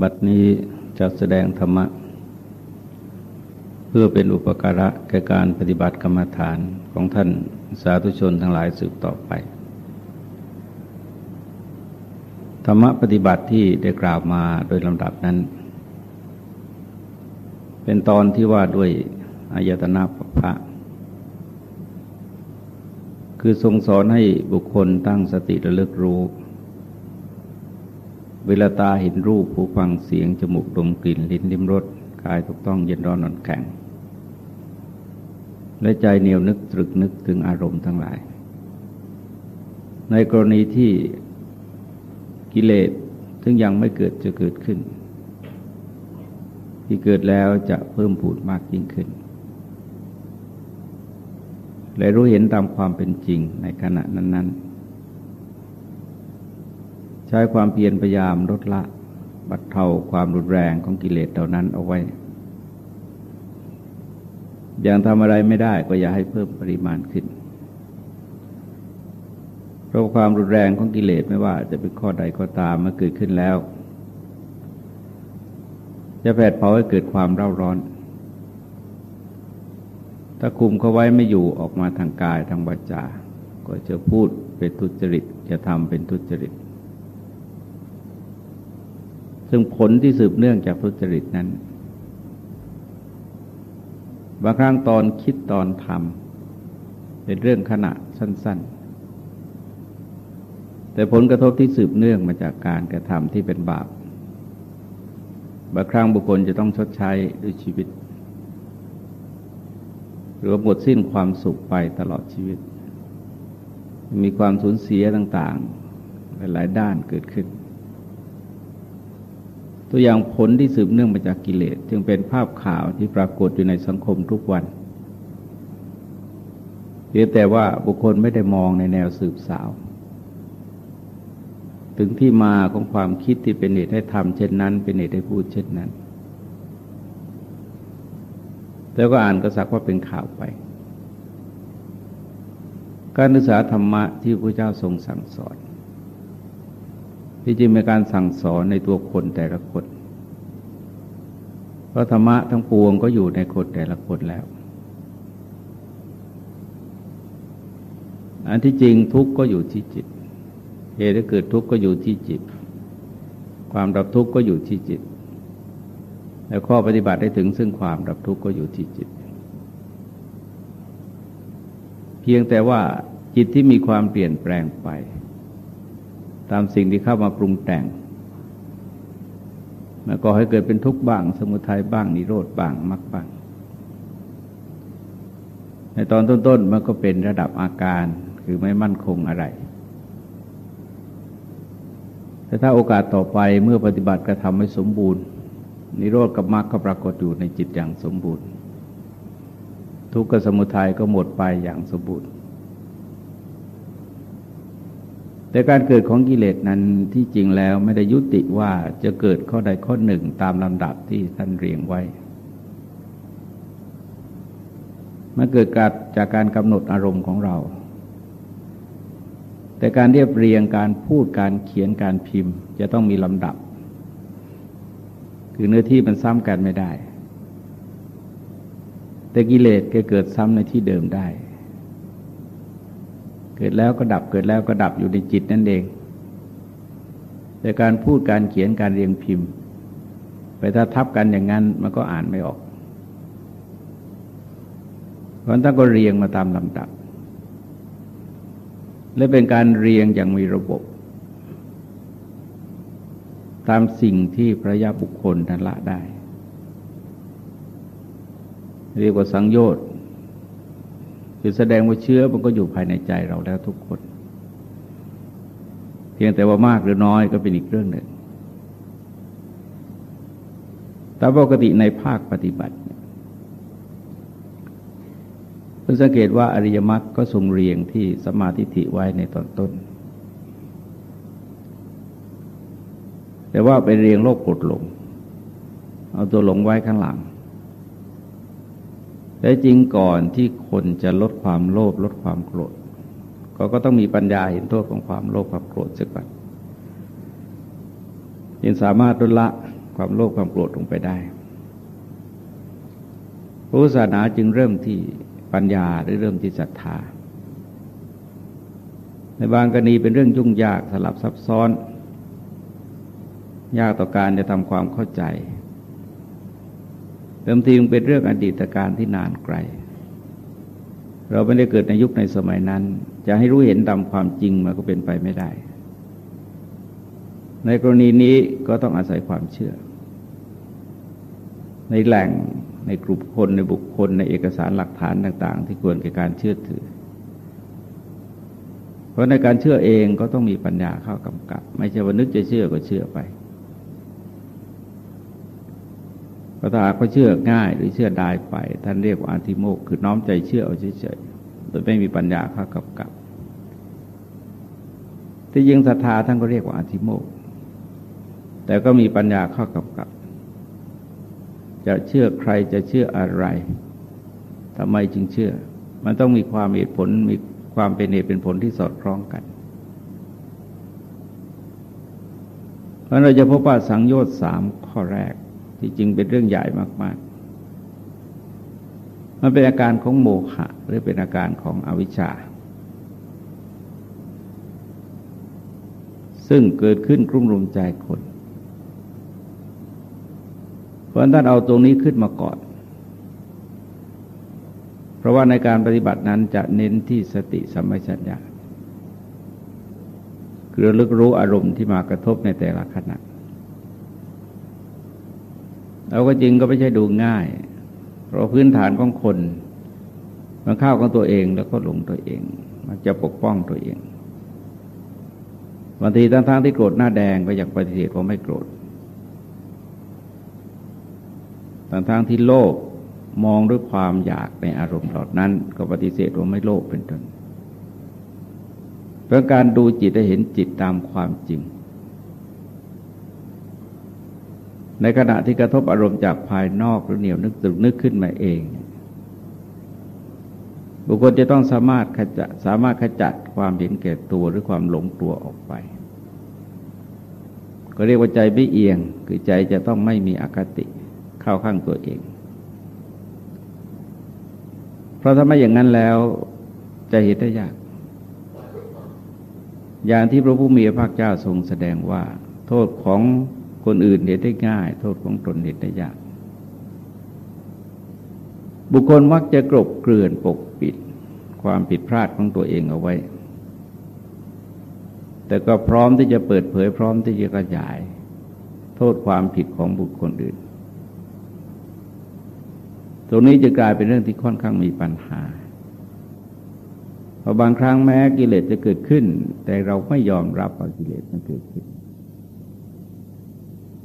บัดนี้จะแสดงธรรมะ เพื่อเป็นอุปการะแก่การปฏิบัติกรรมฐานของท่านสาธุชนทั้งหลายสืบต่อไป ธรรมะปฏิบัติที่ได้กล่าวมาโดยลำดับนั้น เป็นตอนที่ว่าด้วยอายตนะปภะคือทรงสอนให้บุคคลตั้งสติระลึกรู้ เวลาตาเห็นรูปหูฟังเสียง จมูกดมกลิ่นลิ้นลิ้มรสกายถูกต้องเย็นร้อนนอนแข็ง และใจเหนียวนึกตรึกนึกถึงอารมณ์ทั้งหลาย ในกรณีที่กิเลสซึ่งยังไม่เกิดจะเกิดขึ้น ที่เกิดแล้วจะเพิ่มผูดมากยิ่งขึ้น และรู้เห็นตามความเป็นจริงในขณะนั้น ๆ ใช้ความเพียรพยายามลดละบัดเทาความรุนแรงของกิเลสเหล่านั้นเอาไว้ อย่างทำอะไรไม่ได้ก็อย่าให้เพิ่มปริมาณขึ้น เพราะความรุนแรงของกิเลสไม่ว่าจะเป็นข้อใดก็ตามเมื่อเกิดขึ้นแล้ว จะแผดเผาให้เกิดความเร่าร้อน ถ้าคุมเขาไว้ไม่อยู่ออกมาทางกายทางวาจาก็จะพูดเป็นทุจริต จะทำเป็นทุจริต ซึ่งผลที่สืบเนื่องจากทุจริตนั้น บางครั้งตอนคิดตอนทำเป็นเรื่องขณะสั้น ๆ แต่ผลกระทบที่สืบเนื่องมาจากการกระทำที่เป็นบาป บางครั้งบุคคลจะต้องชดใช้ด้วยชีวิต หรือหมดสิ้นความสุขไปตลอดชีวิต มีความสูญเสียต่างๆหลายด้านเกิดขึ้น ตัวอย่างผลที่สืบเนื่องมาจากกิเลสจึงเป็นภาพข่าวที่ปรากฏอยู่ในสังคมทุกวันเพียงแต่ว่าบุคคลไม่ได้มองในแนวสืบสาว ถึงที่มาของความคิดที่เป็นเหตุให้ทำเช่นนั้น เป็นเหตุให้พูดเช่นนั้น แล้วก็อ่านก็สักว่าเป็นข่าวไป การศึกษาธรรมะที่พระเจ้าทรงสั่งสอน ที่จริงเป็นการสั่งสอนในตัวคนแต่ละคนเพราะธรรมะทั้งปวงก็อยู่ในคนแต่ละคนแล้ว อันที่จริงทุกข์ก็อยู่ที่จิต เหตุที่เกิดทุกข์ก็อยู่ที่จิต ความดับทุกข์ก็อยู่ที่จิต แล้วข้อปฏิบัติได้ถึงซึ่งความดับทุกข์ก็อยู่ที่จิต เพียงแต่ว่าจิตที่มีความเปลี่ยนแปลงไป ตามสิ่งที่เข้ามาปรุงแต่งมันก็ให้เกิดเป็นทุกข์บ้าง สมุทัยบ้างนิโรธบ้างมรรคบ้าง ในตอนต้นๆมันก็เป็นระดับอาการคือไม่มั่นคงอะไรแต่ถ้าโอกาสต่อไปเมื่อปฏิบัติกระทำให้สมบูรณ์ นิโรธกับมรรคก็ปรากฏอยู่ในจิตอย่างสมบูรณ์ ทุกข์กับสมุทัยก็หมดไปอย่างสมบูรณ์ แต่การเกิดของกิเลสนั้นที่จริงแล้วไม่ได้ยุติว่าจะเกิดข้อใดข้อหนึ่งตามลำดับที่ท่านเรียงไว้ มันเกิดการจากการกำหนดอารมณ์ของเรา แต่การเรียบเรียงการพูดการเขียนการพิมพ์ จะต้องมีลำดับ คือเนื้อที่มันซ้ำกันไม่ได้ แต่กิเลสก็เกิดซ้ำในที่เดิมได้ เกิดแล้วก็ดับเกิดแล้วก็ดับอยู่ในจิตนั่นเอง แต่การพูดการเขียนการเรียงพิมพ์ ไปถ้าทับกันอย่างนั้นมันก็อ่านไม่ออกเพราะนั้นก็เรียงมาตามลำดับ และเป็นการเรียงอย่างมีระบบ ตามสิ่งที่พระยาบุคคลนั้นละได้ เรียกว่าสังโยชน์ คือแสดงว่าเชื้อมันก็อยู่ภายในใจเราแล้วทุกคน เพียงแต่ว่ามากหรือน้อยก็เป็นอีกเรื่องหนึ่งแต่ปกติในภาคปฏิบัติเพื่อสังเกตว่าอริยมรรคก็ทรงเรียงที่สมาธิิไว้ในตอนต้น แต่ว่าไปเรียงโลกกดหลง เอาตัวหลงไว้ข้างหลัง แต่จริงก่อนที่คนจะลดความโลภลดความโกรธก็ก็ต้องมีปัญญาเห็นโทษของความโลภความโกรธเสักก่อนจึงสามารถลดละความโลภความโกรธลงไปได้พุทธศาสนาจึงเริ่มที่ปัญญาหรือเริ่มที่ศรัทธา ในบางกรณีเป็นเรื่องยุ่งยากสลับซับซ้อน ยากต่อการจะทำความเข้าใจ เดิมทีมันเป็นเรื่องอดีตการที่นานไกล เราไม่ได้เกิดในยุคในสมัยนั้น จะให้รู้เห็นตามความจริงมันก็เป็นไปไม่ได้ ในกรณีนี้ก็ต้องอาศัยความเชื่อ ในแหล่งในกลุ่มคนในบุคคลในเอกสารหลักฐานต่าง ๆ ที่ควรแก่การเชื่อถือ เพราะในการเชื่อเองก็ต้องมีปัญญาเข้ากำกับ ไม่ใช่ว่านึกจะเชื่อก็เชื่อไป พระถ้าหากเชื่อง่ายหรือเชื่อได้ไป ท่านเรียกว่าอาธิโมกคือน้อมใจเชื่อเอาเฉยๆโดยไม่มีปัญญาเข้ากำกับที่ยิงศรัทธาท่านก็เรียกว่าอาธิโมกแต่ก็มีปัญญาเข้ากำกับ จะเชื่อใครจะเชื่ออะไรทำไมจึงเชื่อ มันต้องมีความเหตุผลมีความเป็นเหตุเป็นผลที่สอดคล้องกัน เพราะเราจะพบว่าสังโยชน์สามข้อแรก ที่จริงเป็นเรื่องใหญ่มากๆ มันเป็นอาการของโมฆะหรือเป็นอาการของอวิชชา ซึ่งเกิดขึ้นกลุ่มรุมใจคน เพราะท่านเอาตรงนี้ขึ้นมาก่อน เพราะว่าในการปฏิบัตินั้นจะเน้นที่สติสัมปชัญญะคือระลึกรู้อารมณ์ที่มากระทบในแต่ละขณะ เราก็จริงก็ไม่ใช่ดูง่าย เพราะพื้นฐานของคนมันเข้าของตัวเองแล้วก็หลงตัวเอง มันจะปกป้องตัวเองบางทีทั้งๆที่โกรธหน้าแดงก็อยากปฏิเสธว่าไม่โกรธทั้งๆที่โลภมองด้วยความอยากในอารมณ์เหล่านั้น ก็ปฏิเสธว่าไม่โลภเป็นต้นเพราะการดูจิตได้เห็นจิตตามความจริง ในขณะที่กระทบอารมณ์จากภายนอกหรือเหนียวนึกตึกนึกขึ้นมาเอง บุคคลจะต้องสามารถขจัดสามารถขจัดความเห็นแก่ตัวหรือความหลงตัวออกไป ก็เรียกว่าใจไม่เอียง คือใจจะต้องไม่มีอคติเข้าข้างตัวเอง เพราะถ้าไม่อย่างนั้นแล้วจะเห็นได้ยาก อย่างที่พระผู้มีพระภาคเจ้าทรงแสดงว่า โทษของ คนอื่นเห็นได้ง่าย โทษของตนเห็นได้ยาก บุคคลมักจะกรบเกลื่อนปกปิด ความผิดพลาดของตัวเองเอาไว้ แต่ก็พร้อมที่จะเปิดเผยพร้อมที่จะกระจาย โทษความผิดของบุคคลอื่น ตรงนี้จะกลายเป็นเรื่องที่ค่อนข้างมีปัญหาเพราะบางครั้งแม้กิเลสจะเกิดขึ้น แต่เราไม่ยอมรับว่ากิเลสมันเกิดขึ้น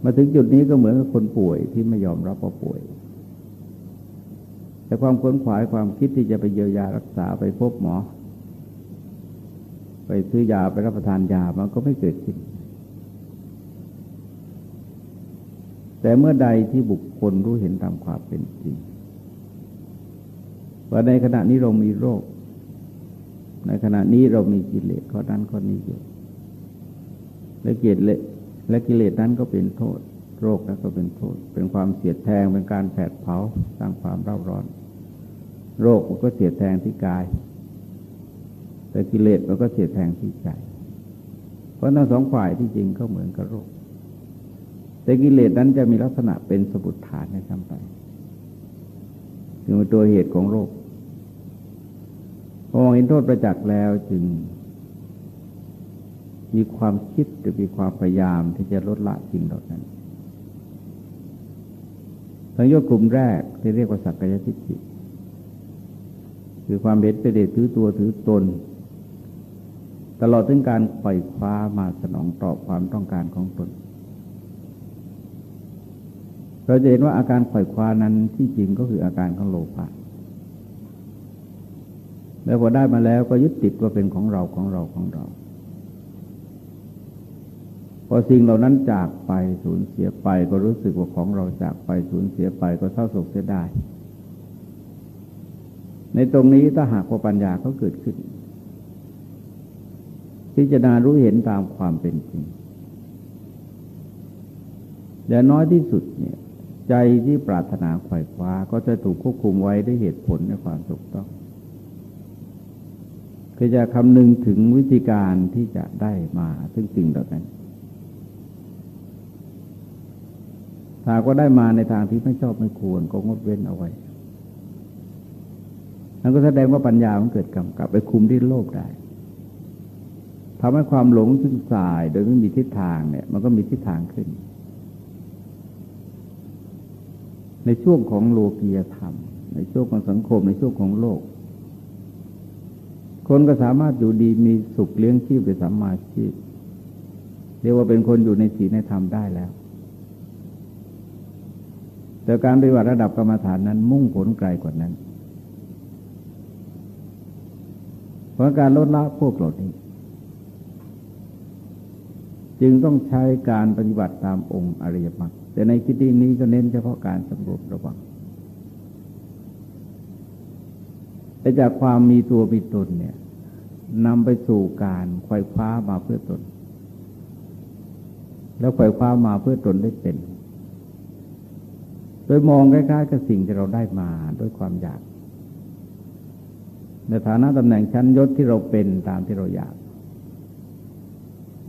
มาถึงจุดนี้ก็เหมือนกับคนป่วยที่ไม่ยอมรับว่าป่วย แต่ความขวนขวายความคิดที่จะไปเยียวยารักษาไปพบหมอ ไปซื้อยาไปรับประทานยามันก็ไม่เกิดขึ้น แต่เมื่อใดที่บุคคลรู้เห็นตามความเป็นจริงว่าในขณะนี้เรามีโรค ในขณะนี้เรามีกิเลสข้อนั้นข้อนี้อยู่และกิเลส และกิเลสนั้นก็เป็นโทษ โรคนั้นก็เป็นโทษ เป็นความเสียดแทงเป็นการแผดเผาสร้างความร่าร้อน โรคมันก็เสียดแทงที่กาย แต่กิเลสมันก็เสียดแทงที่ใจ เพราะทั้งสองฝ่ายที่จริงก็เหมือนกับโรค แต่กิเลสนั้นจะมีลักษณะเป็นสมุดฐานในคำไปคือเป็นตัวเหตุของโรคพอมองเห็นโทษประจักษ์แล้วจึง มีความคิดหรือมีความพยายามที่จะลดละสิ่งเหล่านั้นสังโยชน์กลุ่มแรกที่เรียกว่าสักกายทิฏฐิคือความเบ็ดเ็ดถือตัวถือตน ตลอดถึงการปล่อยคว้ามาสนองตอบความต้องการของตน เราจะเห็นว่าอาการปล่อยคว้านั้นที่จริงก็คืออาการของโลภะแล้วพอได้มาแล้วก็ยึดติดว่าเป็นของเราของเราของเรา พอสิ่งเหล่านั้นจากไปสูญเสียไปก็รู้สึกว่าของเราจากไปสูญเสียไปก็เศร้าโศกเสียได้ในตรงนี้ถ้าหากว่าปัญญาเขาเกิดขึ้น พิจารณารู้เห็นตามความเป็นจริงอย่างน้อยที่สุดเนี่ย ใจที่ปรารถนาไขว่คว้าก็จะถูกควบคุมไว้ด้วยเหตุผลในความถูกต้องคือจะคำนึงถึงวิธีการที่จะได้มาซึ่งสิ่งเหล่านั้น ถ้าก็ได้มาในทางที่ไม่ชอบไม่ควรก็งดเว้นเอาไว้นั่นก็แสดงว่าปัญญามันเกิดกำกับไปคุมที่โลภได้ทำให้ความหลงซึ่งสายโดยไม่มีทิศทางเนี่ย มันก็มีทิศทางขึ้น ในช่วงของโลกียธรรม ในช่วงของสังคมในช่วงของโลก คนก็สามารถอยู่ดีมีสุขเลี้ยงชีพไปสัมมาชีพเรียกว่าเป็นคนอยู่ในศีลในธรรมได้แล้ว แต่การปฏิบัติระดับกรรมฐานนั้น มุ่งผลไกลกว่านั้น เพราะการลดละพวกเหล่านี้ จึงต้องใช้การปฏิบัติตามองค์อริยมรรคแต่ในคิดนี้ก็เน้นเฉพาะการสำรวมระวังแต่จากความมีตัวมีตนเนี่ยนำไปสู่การไขว่คว้ามาเพื่อตน แล้วไขว่คว้ามาเพื่อตนได้เป็น โดยมองใกล้ๆกับสิ่งที่เราได้มาด้วยความอยาก ในฐานะตำแหน่งชั้นยศที่เราเป็นตามที่เราอยาก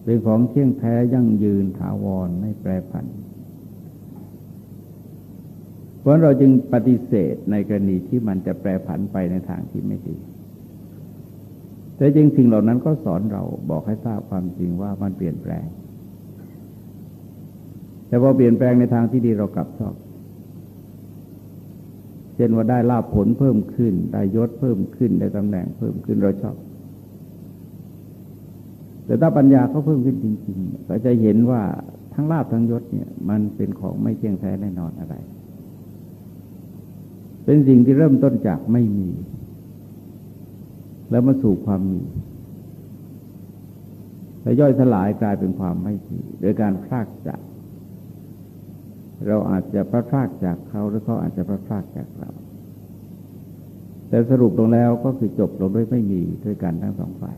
เป็นของเที่ยงแท้ยั่งยืนถาวรไม่แปรผันเพราะเราจึงปฏิเสธในกรณีที่มันจะแปรผันไปในทางที่ไม่ดี แต่จริงสิ่งเหล่านั้นก็สอนเราบอกให้ทราบความจริงว่ามันเปลี่ยนแปลง แต่พอเปลี่ยนแปลงในทางที่ดีเรากลับชอบ ช่นว่าได้ลาบผลเพิ่มขึ้น ได้ยศเพิ่มขึ้น ได้ตำแหน่งเพิ่มขึ้นเราชอบ แต่ถ้าปัญญาเขาเพิ่มขึ้นจริงๆก็จะเห็นว่าทั้งลาบทั้งยศเนี่ย มันเป็นของไม่เที่ยงแท้แน่นอนอะไร เป็นสิ่งที่เริ่มต้นจากไม่มี แล้วมาสู่ความมี แล้วย่อยสลายกลายเป็นความไม่มีโดยการพลากจาก เราอาจจะพลากจากเขาหรือเขาอาจจะพลากจากเรา แต่สรุปลงแล้วก็คือจบลงด้วยไม่มีด้วยกันทั้งสองฝ่าย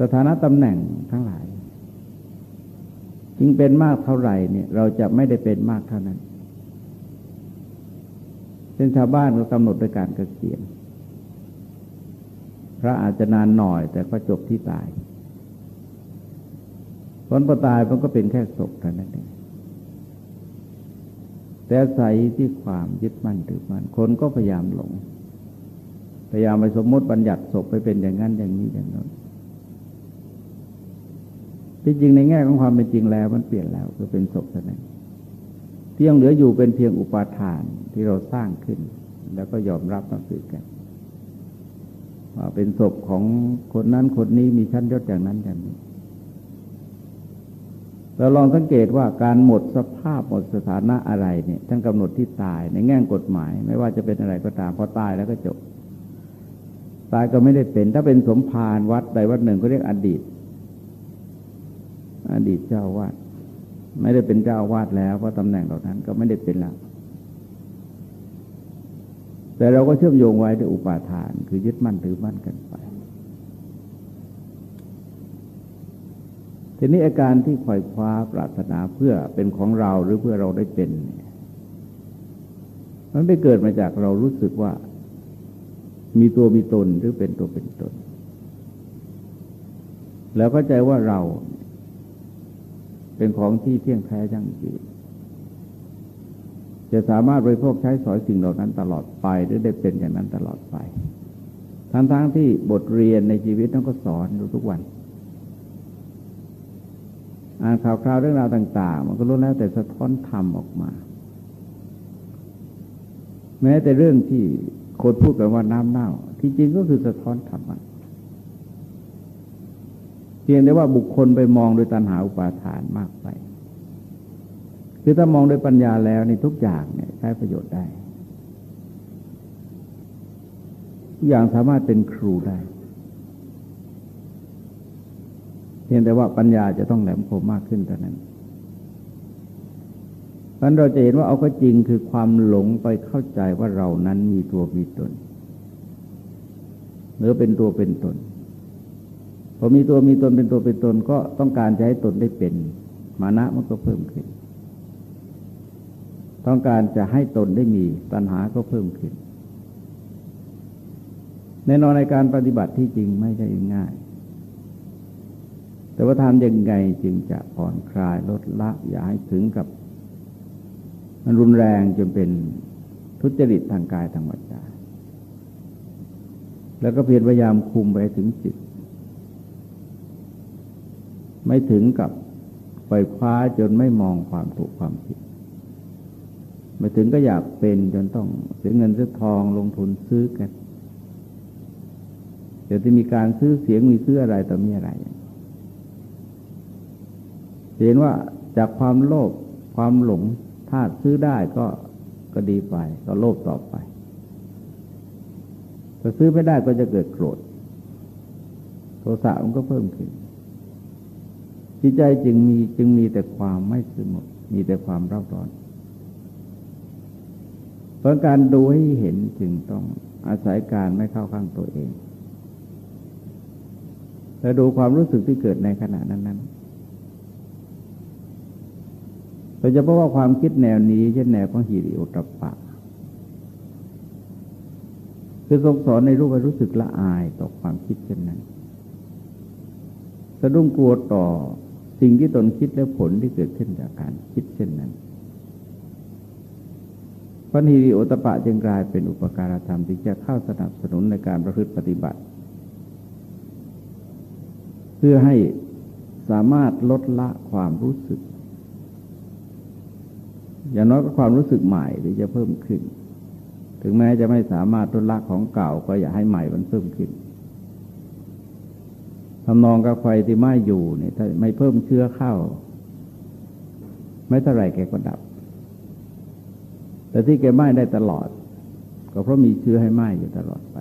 สถานะตำแหน่งทั้งหลายจึงเป็นมากเท่าไหร่เนี่ยเราจะไม่ได้เป็นมากเท่านั้นเช่นชาวบ้านก็กำหนดด้วยการเกษียณพระอาจจะนานหน่อยแต่ก็จบที่ตาย ผลพอตายมันก็เป็นแค่ศพเท่านั้นเองแต่ใส่ที่ความยึดมั่นถือมั่นคนก็พยายามหลง พยายามไปสมมติบัญญัติศพไปเป็นอย่างนั้นอย่างนี้อย่างนั้นที่จริงในแง่ของความเป็นจริงแล้วมันเปลี่ยนแล้วคือเป็นศพเท่านั้นที่ยังเหลืออยู่เป็นเพียงอุปาทานที่เราสร้างขึ้น แล้วก็ยอมรับนับถือกันว่าเป็นศพของคนนั้นคนนี้มีชั้นยศอย่างนั้นอย่างนี้ เราลองสังเกตว่าการหมดสภาพหมดสถานะอะไรเนี่ยท่านกำหนดที่ตายในแง่กฎหมาย ไม่ว่าจะเป็นอะไรก็ตามพอตายแล้วก็จบ ตายก็ไม่ได้เป็น ถ้าเป็นสมภารวัดใดวัดหนึ่งก็เรียกอดีต อดีตเจ้าวาดไม่ได้เป็นเจ้าวาดแล้วเพราะตำแหน่งเหล่านั้นก็ไม่ได้เป็นแล้วแต่เราก็เชื่อมโยงไว้ด้วยอุปาทาน คือยึดมั่นถือมั่นกันไป ทีนี้อาการที่คอยคว้าปรารถนาเพื่อเป็นของเราหรือเพื่อเราได้เป็นมันไม่เกิดมาจากเรารู้สึกว่า มีตัวมีตนหรือเป็นตัวเป็นตน แล้วก็ใจว่าเรา เป็นของที่เที่ยงแท้ยั่งยืนจะสามารถบริโภคใช้สอยสิ่งเหล่านั้นตลอดไปหรือได้เป็นอย่างนั้นตลอดไป ทั้งๆทที่บทเรียนในชีวิตต้องก็สอนอยู่ทุกวัน อ่านข่าวคราวเรื่องราวต่าง ๆ มันก็รู้แล้วแต่สะท้อนธรรมออกมา แม้แต่เรื่องที่คนพูดกันว่าน้ำเน่า ที่จริงก็คือสะท้อนธรรมะเพียงแต่ว่าบุคคลไปมองโดยตัณหาอุปาทานมากไปคือถ้ามองโดยปัญญาแล้วในทุกอย่างเนี่ยใช้ประโยชน์ได้ทุกอย่างสามารถเป็นครูได้ เพียงแต่ว่าปัญญาจะต้องแหลมคมมากขึ้นเท่านั้นเพราะเราจะเห็นว่าเอาก็จริงคือความหลงไปเข้าใจว่าเรานั้นมีตัวมีตนหรือเป็นตัวเป็นตนพอมีตัวมีตนเป็นตัวเป็นตนก็ต้องการจะให้ตนได้เป็น มานะมันก็เพิ่มขึ้น ต้องการจะให้ตนได้มีตัณหาก็เพิ่มขึ้นแน่นอนในการปฏิบัติที่จริงไม่ใช่ง่าย แต่ว่าทำยังไงจึงจะผ่อนคลายลดละอย่าให้ถึงกับ มันรุนแรงจนเป็นทุจริตทางกายทางวาจาแล้วก็เพียรพยายามคุมไปถึงจิต ไม่ถึงกับไปคว้าจนไม่มองความถูกความผิดไม่ถึงก็อยากเป็นจนต้องเสียเงินเสียทองลงทุนซื้อกันเดี๋ยวจะมีการซื้อเสียงมีซื้ออะไรต่อมีอะไร เห็นว่าจากความโลภความหลงถ้าซื้อได้ก็ก็ดีไป ก็โลภต่อไปถ้าซื้อไม่ได้ก็จะเกิดโกรธโทสะมันก็เพิ่มขึ้นจิตใจจึงมีจึงมีแต่ความไม่สงบมีแต่ความร้อนร้อนเพราะการดูให้เห็นจึงต้องอาศัยการไม่เข้าข้างตัวเองแล้วดูความรู้สึกที่เกิดในขณะนั้นๆ โดยเฉพาะว่าความคิดแนวนี้เช่นแนวของหิริโอตปะ คือทรงสอนในรูปรู้สึกละอายต่อความคิดเช่นนั้น สะดุ้งกลัวต่อสิ่งที่ตนคิดและผลที่เกิดขึ้นจากการคิดเช่นนั้นพระหิริโอตปะจึงกลายเป็นอุปการธรรมที่จะเข้าสนับสนุนในการประพฤติปฏิบัติ เพื่อให้สามารถลดละความรู้สึก อย่างน้อยก็ความรู้สึกใหม่ที่จะเพิ่มขึ้น ถึงแม้จะไม่สามารถลดละของเก่าก็อย่าให้ใหม่มันเพิ่มขึ้นทำนองกับไฟที่ไหม้อยู่เนี่ยถ้าไม่เพิ่มเชื้อเข้า ไม่เท่าไรแกก็ดับ แต่ที่แกไหม้ได้ตลอด ก็เพราะมีเชื้อให้ไหม้อยู่ตลอดไป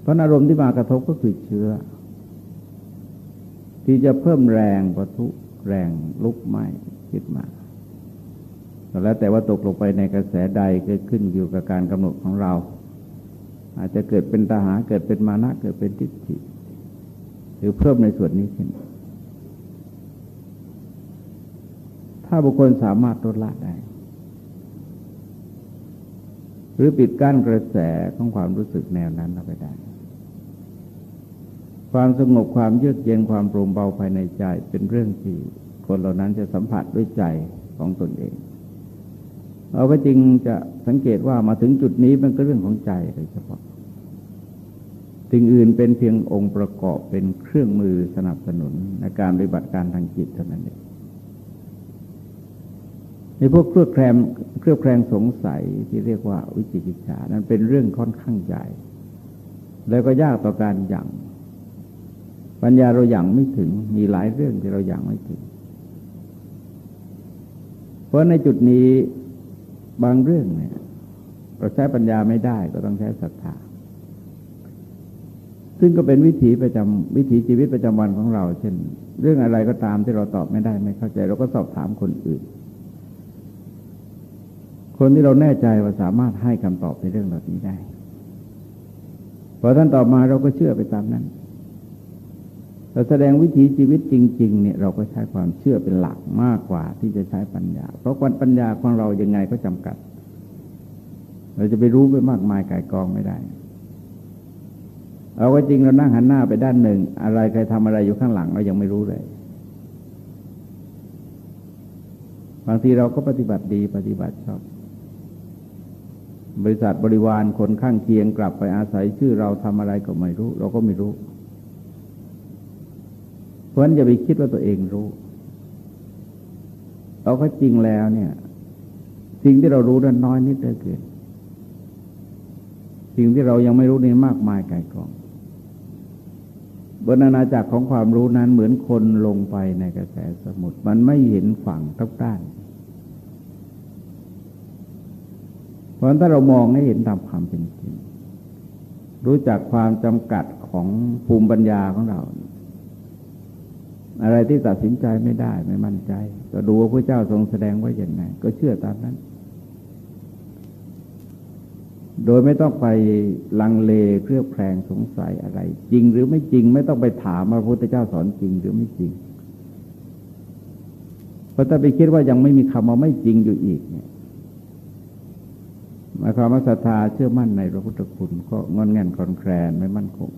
เพราะอารมณ์ที่มากระทบก็คือเชื้อ ที่จะเพิ่มแรงปะทุแรงลุกไหม้ขึ้นมา แล้วแต่ว่าตกลงไปในกระแสใดเกิดขึ้นอยู่กับการกำหนดของเรา อาจจะเกิดเป็นตาหาเกิดเป็นมานะเกิดเป็นทิฏฐิหรือเพิ่มในส่วนนี้ขึ้น ถ้าบุคคลสามารถลดละได้ หรือปิดกั้นกระแสของความรู้สึกแนวนั้นเอาไปได้ ความสงบความเยือกเย็นความโปร่งเบาภายในใจเป็นเรื่องที่คนเหล่านั้นจะสัมผัสด้วยใจของตนเอง เราก็จริงจะสังเกตว่ามาถึงจุดนี้มันก็เรื่องของใจโดยเฉพาะสิ่งอื่นเป็นเพียงองค์ประกอบเป็นเครื่องมือสนับสนุนในการปฏิบัติการทางจิตเท่านั้นเองในพวกเครือบแคลงเครือบแคลงสงสัยที่เรียกว่าวิจิกิจฉานั้นเป็นเรื่องค่อนข้างใหญ่ แล้วก็ยากต่อการยั่งปัญญาเราอย่างไม่ถึงมีหลายเรื่องที่เราอย่างไม่ถึง เพราะในจุดนี้ บางเรื่องเนี่ยเราใช้ปัญญาไม่ได้ก็ต้องใช้ศรัทธา ซึ่งก็เป็นวิถีประจำวิถีชีวิตประจำวันของเรา เช่น เรื่องอะไรก็ตามที่เราตอบไม่ได้ไม่เข้าใจ เราก็สอบถามคนอื่น คนที่เราแน่ใจว่าสามารถให้คำตอบในเรื่องเหล่านี้ได้พอท่านตอบมาเราก็เชื่อไปตามนั้น เราแสดงวิถีชีวิตจริงๆเนี่ยเราก็ใช้ความเชื่อเป็นหลักมากกว่าที่จะใช้ปัญญา เพราะความปัญญาของเรายังไงก็จำกัด เราจะไปรู้ไปมากมายกายกองไม่ได้ เอาก็จริงเรานั่งหันหน้าไปด้านหนึ่ง อะไรใครทำอะไรอยู่ข้างหลังเรายังไม่รู้เลยบางทีเราก็ปฏิบัติดีปฏิบัติชอบบริษัทบริวารคนข้างเคียงกลับไปอาศัยชื่อเราทำอะไรก็ไม่รู้ เราก็ไม่รู้ เพราะฉะนั้นอย่าไปคิดว่าตัวเองรู้ เอาก็จริงแล้วเนี่ย สิ่งที่เรารู้นั้นน้อยนิดเดียวเกินสิ่งที่เรายังไม่รู้นี่มากมายไกลกองบนอาณาจักรของความรู้นั้นเหมือนคนลงไปในกระแสสมุทรมันไม่เห็นฝั่งทุกด้าน เพราะฉะนั้นถ้าเรามองให้เห็นตามความเป็นจริง รู้จักความจำกัดของภูมิปัญญาของเรา อะไรที่ตัดสินใจไม่ได้ไม่มั่นใจ ก็ดูว่าพระเจ้าทรงแสดงไว้อย่างไรก็เชื่อตามนั้น โดยไม่ต้องไปลังเลเครือบแคลงสงสัยอะไร จริงหรือไม่จริง ไม่ต้องไปถามว่าพระพุทธเจ้าสอนจริงหรือไม่จริงเพราะถ้าไปคิดว่ายังไม่มีคำว่าไม่จริงอยู่อีกเนี่ยหมายความว่าศรัทธาเชื่อมั่นในพระพุทธคุณก็งอนแงนคลอนแคลนไม่มั่นคง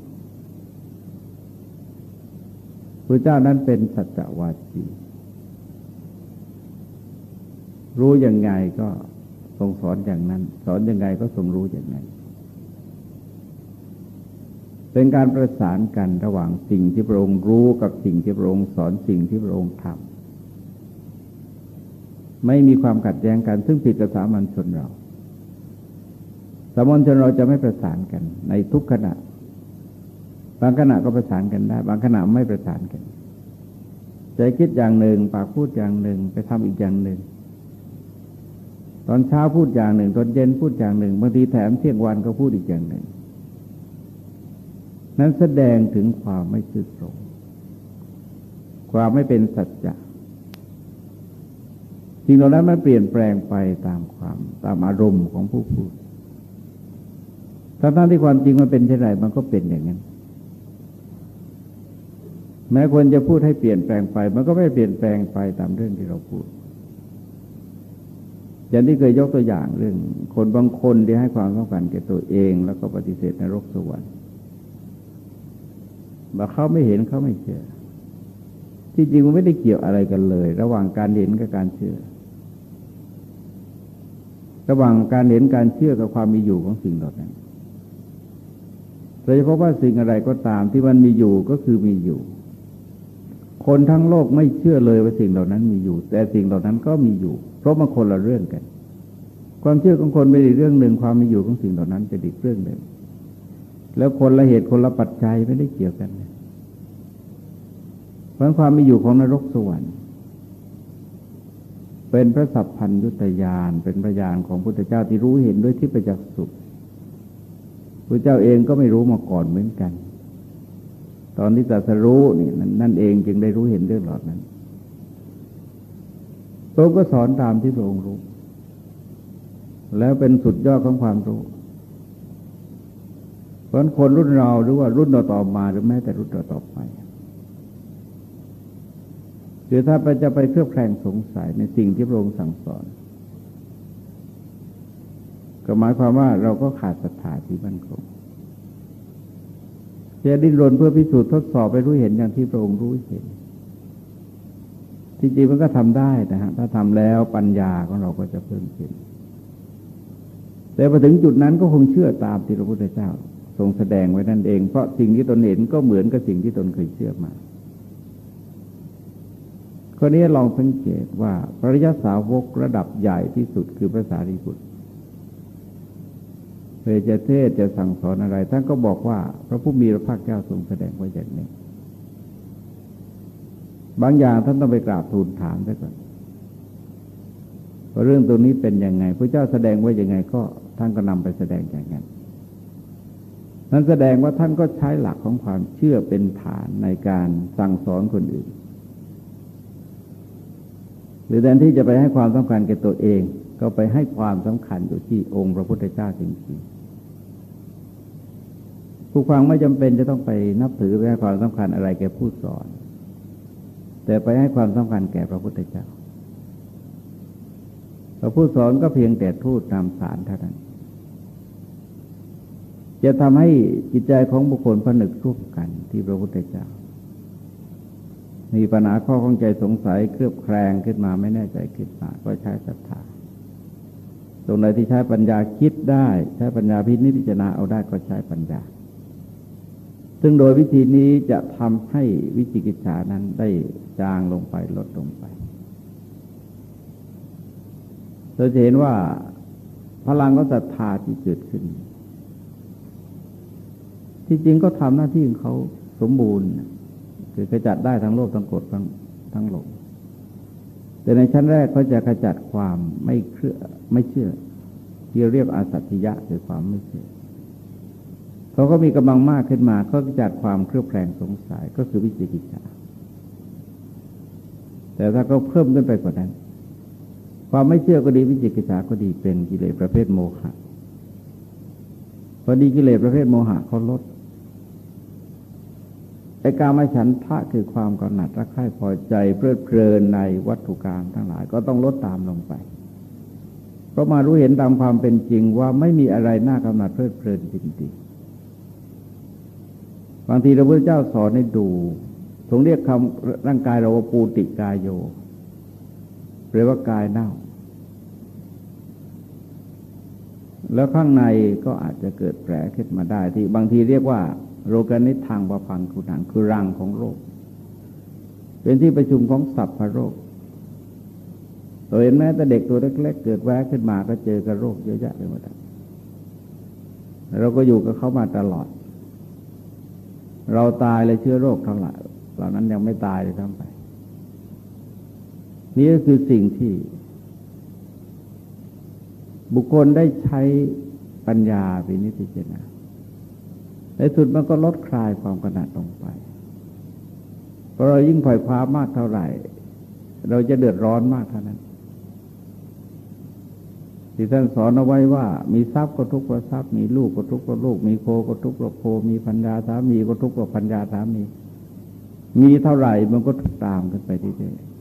พระเจ้านั้นเป็นสัจวาจีรู้ยังไงก็ทรงสอนอย่างนั้น สอนยังไงก็ทรงรู้อย่างนั้นเป็นการประสานกันระหว่างสิ่งที่พระองค์รู้กับสิ่งที่พระองค์สอนสิ่งที่พระองค์ทำไม่มีความขัดแย้งกัน ซึ่งผิดกับสามัญชนเรา สามัญชนเราจะไม่ประสานกันในทุกขณะ บางขณะก็ประสานกันได้ บางขณะไม่ประสานกัน ใจคิดอย่างหนึ่ง ปากพูดอย่างหนึ่ง ไปทำอีกอย่างหนึ่ง ตอนเช้าพูดอย่างหนึ่ง ตอนเย็นพูดอย่างหนึ่งบางทีแถมเที่ยงวันก็พูดอีกอย่างหนึ่ง นั้นแสดงถึงความไม่ซื่อตรง ความไม่เป็นสัจจะสิ่งเหล่านั้นมันเปลี่ยนแปลงไปตามความตามอารมณ์ของผู้พูดทั้งที่ความจริงมันเป็นเช่นไรมันก็เป็นอย่างนั้น แม้คนจะพูดให้เปลี่ยนแปลงไป มันก็ไม่เปลี่ยนแปลงไปตามเรื่องที่เราพูด อย่างที่เคยยกตัวอย่างเรื่อง คนบางคนที่ให้ความสำคัญแก่ตัวเอง แล้วก็ปฏิเสธในรกสวรรค์ว่าเขาไม่เห็นเขาไม่เชื่อ ที่จริงมันไม่ได้เกี่ยวอะไรกันเลย ระหว่างการเห็นกับการเชื่อ ระหว่างการเห็นการเชื่อกับความมีอยู่ของสิ่งเหล่านั้นโดยเฉพาะว่าสิ่งอะไรก็ตามที่มันมีอยู่ก็คือมีอยู่ คนทั้งโลกไม่เชื่อเลยว่าสิ่งเหล่านั้นมีอยู่ แต่สิ่งเหล่านั้นก็มีอยู่ เพราะมันคนละเรื่องกัน ความเชื่อของคนเป็นอีกเรื่องหนึ่งความมีอยู่ของสิ่งเหล่านั้นเป็นอีกเรื่องหนึ่ง แล้วคนละเหตุคนละปัจจัยไม่ได้เกี่ยวกันเพราะความมีอยู่ของนรกสวรรค์ เป็นพระสัพพัญยุตยานเป็นพยานของพุทธเจ้าที่รู้เห็นด้วยที่ประจักษ์สุขพระเจ้าเองก็ไม่รู้มาก่อนเหมือนกัน ตอนที่ตรัสรู้นี่นั่นเองจึงได้รู้เห็นเรื่องหลอดนั้นพระองค์ก็สอนตามที่พระองค์รู้ แล้วเป็นสุดยอดของความรู้ เพราะคนรุ่นเราหรือว่ารุ่นต่อต่อมาหรือแม้แต่รุ่นต่อต่อไปคือถ้าไปจะไปเครือบแคลงสงสัยในสิ่งที่พระองค์สั่งสอน ก็หมายความว่าเราก็ขาดศรัทธาที่มั่นคง จะดิ้นรนเพื่อพิสูจน์ทดสอบไปรู้เห็นอย่างที่พระองค์รู้เห็นที่จริงมันก็ทำได้นะฮะถ้าทำแล้วปัญญาของเราก็จะเพิ่มขึ้น แต่พอถึงจุดนั้นก็คงเชื่อตามที่พระพุทธเจ้า ทรงแสดงไว้นั่นเอง เพราะสิ่งที่ตนเห็นก็เหมือนกับสิ่งที่ตนเคยเชื่อมาคนนี้ลองสังเกตว่าปริยสาวกระดับใหญ่ที่สุดคือพระสารีบุตร พื่อจะเทศจะสั่งสอนอะไร ท่านก็บอกว่า พระผู้มีพระภาคเจ้าทรงแสดงไว้อย่างนี้ บางอย่างท่านต้องไปกราบทูลถามด้ก่อนว่าเรื่องตัวนี้เป็นยังไงพระเจ้าแสดงไว้ยังไงก็ ท่านก็นำไปแสดงอย่างนั้นนั้นแสดงว่าท่านก็ใช้หลักของความเชื่อเป็นฐานในการสั่งสอนคนอื่น หรือแทนที่จะไปให้ความสำคัญแก่ตัวเองก็ไปให้ความสำคัญอยู่ที่องค์พระพุทธเจ้าจริงๆ ผู้ฟังไม่จำเป็นจะต้องไปนับถือไปให้ความสำคัญอะไรแก่ผู้สอน แต่ไปให้ความสำคัญแก่พระพุทธเจ้า พระผู้สอนก็เพียงแต่ทูตนำสารเท่านั้น จะทำให้จิตใจของบุคคลผนึกร่วมกันที่พระพุทธเจ้า มีปัญหาข้อข้องใจสงสัยเครือบแคลงขึ้นมาไม่แน่ใจขึ้นมาก็ใช้ศรัทธาตรงไหนที่ใช้ปัญญาคิดได้ ใช้ปัญญาพิจิจารณาเอาได้ก็ใช้ปัญญา ซึ่งโดยวิธีนี้จะทำให้วิจิกิจฉานั้นได้จางลงไปลดลงไป เราจะเห็นว่าพลังของศรัทธาที่เกิดขึ้น ที่จริงก็ทำหน้าที่ของเขาสมบูรณ์คือขจัดได้ทั้งโลภทั้งกฎทั้งทั้งหลงแต่ในชั้นแรกเขาจะขจัดความไม่เชื่อไม่เชื่อ ที่เรียกอาสัตยะคือความไม่เชื่อ เขาก็มีกำลังมากขึ้นมาเขาจัดความเครือบแคลงสงสัยก็คือวิจิกิจฉาแต่ถ้าเขาเพิ่มขึ้นไปกว่านั้น ความไม่เชื่อก็ดีวิจิกิจฉาก็ดีเป็นกิเลสประเภทโมฆะพอดีกิเลสประเภทโมหะเขาลดไอ้การมฉันทะคือความกำหนัดรักใคร่พอใจเพลิดเพลินในวัตถุกรรมทั้งหลายก็ต้องลดตามลงไป เพราะมารู้เห็นตามความเป็นจริงว่าไม่มีอะไรน่ากำหนัดเพลิดเพลินจริงๆ บางทีพระพุทธเจ้าสอนให้ดูทรงเรียกคำร่างกายเราว่าปูติกายโยหรือว่ากายเน่า แล้วข้างในก็อาจจะเกิดแผลขึ้นมาได้ที่บางทีเรียกว่า โรคนิทางประพังคุนังคือรังของโรค เป็นที่ประชุมของสัพพโรคตัวเห็นแม้แต่เด็กตัวเล็กๆเกิดแวะขึ้นมาก็เจอกับโรคเยอะแยะไปหมดเราก็อยู่กับเขามาตลอด เราตายเลยเชื้อโรคทั้งหลายเหล่านั้นยังไม่ตายเลยทั้งไป นี่ก็คือสิ่งที่ บุคคลได้ใช้ปัญญาวินิจพิจารณาในสุดมันก็ลดคลายความกระหนัดลงไปเพราะเรายิ่งปล่อยความมากเท่าไหร่ เราจะเดือดร้อนมากเท่านั้น ที่ท่านสอนเอาไว้ว่า มีทรัพย์ก็ทุกข์เพราะทรัพย์มีลูกก็ทุกข์เพราะลูก มีโคก็ทุกข์เพราะโค มีพัญญาสามีก็ทุกข์เพราะพัญญาสามี มีเท่าไหร่มันก็ทุกตามกันไปเรื่อยๆ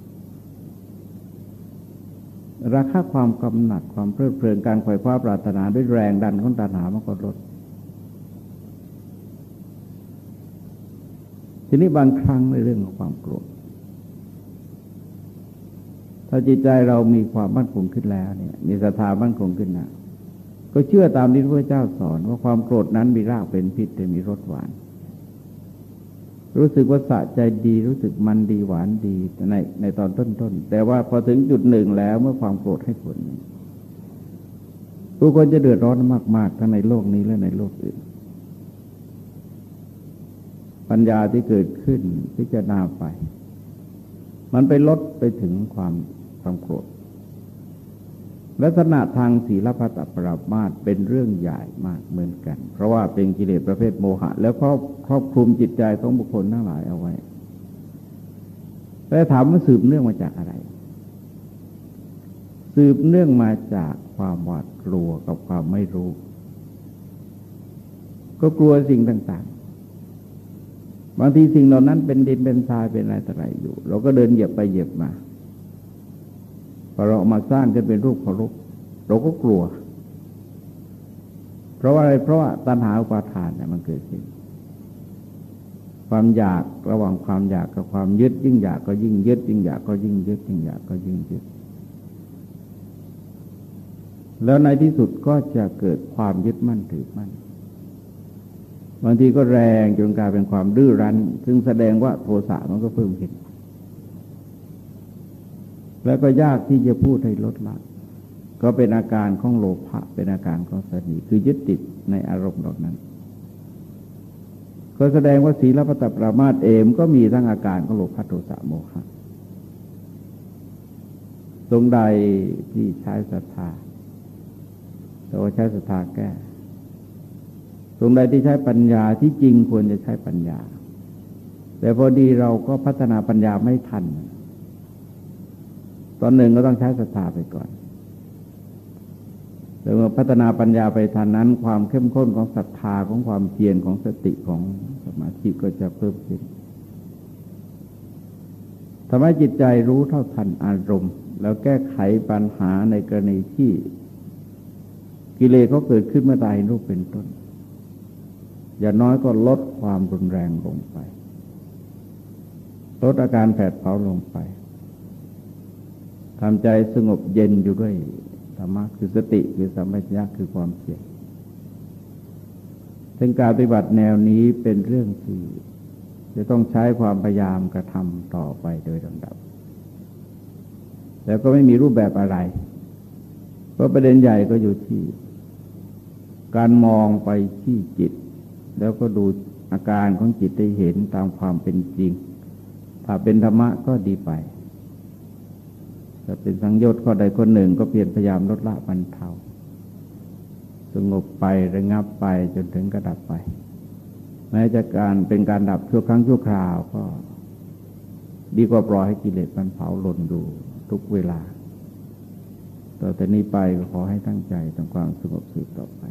ราคาความกำหนัดความเพลิดเพลินการไขว่คว้าปรารถนาด้วยแรงดันของตัณหามันก็ลดทีนี้บางครั้งในเรื่องของความโกรธ ถ้าจิตใจเรามีความมั่นคงขึ้นแล้วเนี่ย มีศรัทธามั่นคงขึ้นนะก็เชื่อตามที่พระเจ้าสอนว่าความโกรธนั้นมีรากเป็นพิษแต่มีรสหวาน รู้สึกว่าสะใจดีรู้สึกมันดีหวานดีในในตอนต้นๆแต่ว่าพอถึงจุดหนึ่งแล้วเมื่อความโกรธให้ผลผู้คนจะเดือดร้อนมาก ๆ ทั้งในโลกนี้และในโลกอื่น ปัญญาที่เกิดขึ้นพิจารณาไป มันไปลดไปถึงความ ความโกรธ ลักษณะทางศีลพัตปรามาตเป็นเรื่องใหญ่มากเหมือนกัน เพราะว่าเป็นกิเลสประเภทโมหะ แล้วครอบครอบคลุมจิตใจของบุคคลทั้งหลายเอาไว้ แต่ถามว่าสืบเนื่องมาจากอะไร สืบเนื่องมาจากความหวาดกลัวกับความไม่รู้ ก็กลัวสิ่งต่างบางทีสิ่งเหล่านั้นเป็นดินเป็นทรายเป็นอะไรต่ออะไรอยู่ เราก็เดินเหยียบไปเหยียบมา พอเรามาสร้างขึ้นเป็นรูปเคารพเราก็กลัว เพราะว่าอะไรเพราะว่าตัณหาอุปาทานเนี่ยมันเกิดขึ้น ความอยากระหว่างความอยากกับความยึด ยิ่งอยากก็ยิ่งยึด ยิ่งอยากก็ยิ่งยึด ยิ่งอยากก็ยิ่งยึด แล้วในที่สุดก็จะเกิดความยึดมั่นถือมั่นบางทีก็แรงจนกลายเป็นความดื้อรั้น ซึ่งแสดงว่าโทสะมันก็เพิ่มขึ้น แล้วก็ยากที่จะพูดให้ลดละ ก็เป็นอาการของโลภะเป็นอาการของสติคือยึดติดในอารมณ์เหล่านั้น ก็แสดงว่าศีลปตปรามาตเอมก็มีทั้งอาการของโลภะโทสะโมหะตรงใดที่ใช้ศรัทธาแต่ว่าใช้ศรัทธาแก้ ตรงใดที่ใช้ปัญญาที่จริงควรจะใช้ปัญญา แต่พอดีเราก็พัฒนาปัญญาไม่ทัน ตอนหนึ่งก็ต้องใช้ศรัทธาไปก่อนแต่เมื่อพัฒนาปัญญาไปทันนั้น ความเข้มข้นของศรัทธาของความเพียรของสติของสมาธิก็จะเพิ่มขึ้นทำให้จิตใจรู้เท่าทันอารมณ์ แล้วแก้ไขปัญหาในกรณีที่กิเลสเขาเกิดขึ้นเมื่อใดรูปเป็นต้น อย่างน้อยก็ลดความรุนแรงลงไป ลดอาการแผดเผาลงไป ทำใจสงบเย็นอยู่ด้วยธรรมะคือสติคือสัมปชัญญะคือความเพียรซึ่งการปฏิบัติแนวนี้เป็นเรื่องที่จะต้องใช้ความพยายามกระทำต่อไปโดยลำดับ แล้วก็ไม่มีรูปแบบอะไร เพราะประเด็นใหญ่ก็อยู่ที่ การมองไปที่จิต แล้วก็ดูอาการของจิตได้เห็นตามความเป็นจริง ถ้าเป็นธรรมะก็ดีไป ถ้าเป็นสังโยชน์ข้อใดคนหนึ่ง ก็เปลี่ยนพยายามลดละบรรเทาสงบไประงับไปจนถึงกระดับไป แม้จะการเป็นการดับชั่วครั้งชั่วคราวก็ ดีกว่าปล่อยให้กิเลสมันเผาหล่นดูทุกเวลา ต่อแต่นี้ไปก็ขอให้ตั้งใจทำความสงบสืบต่อไป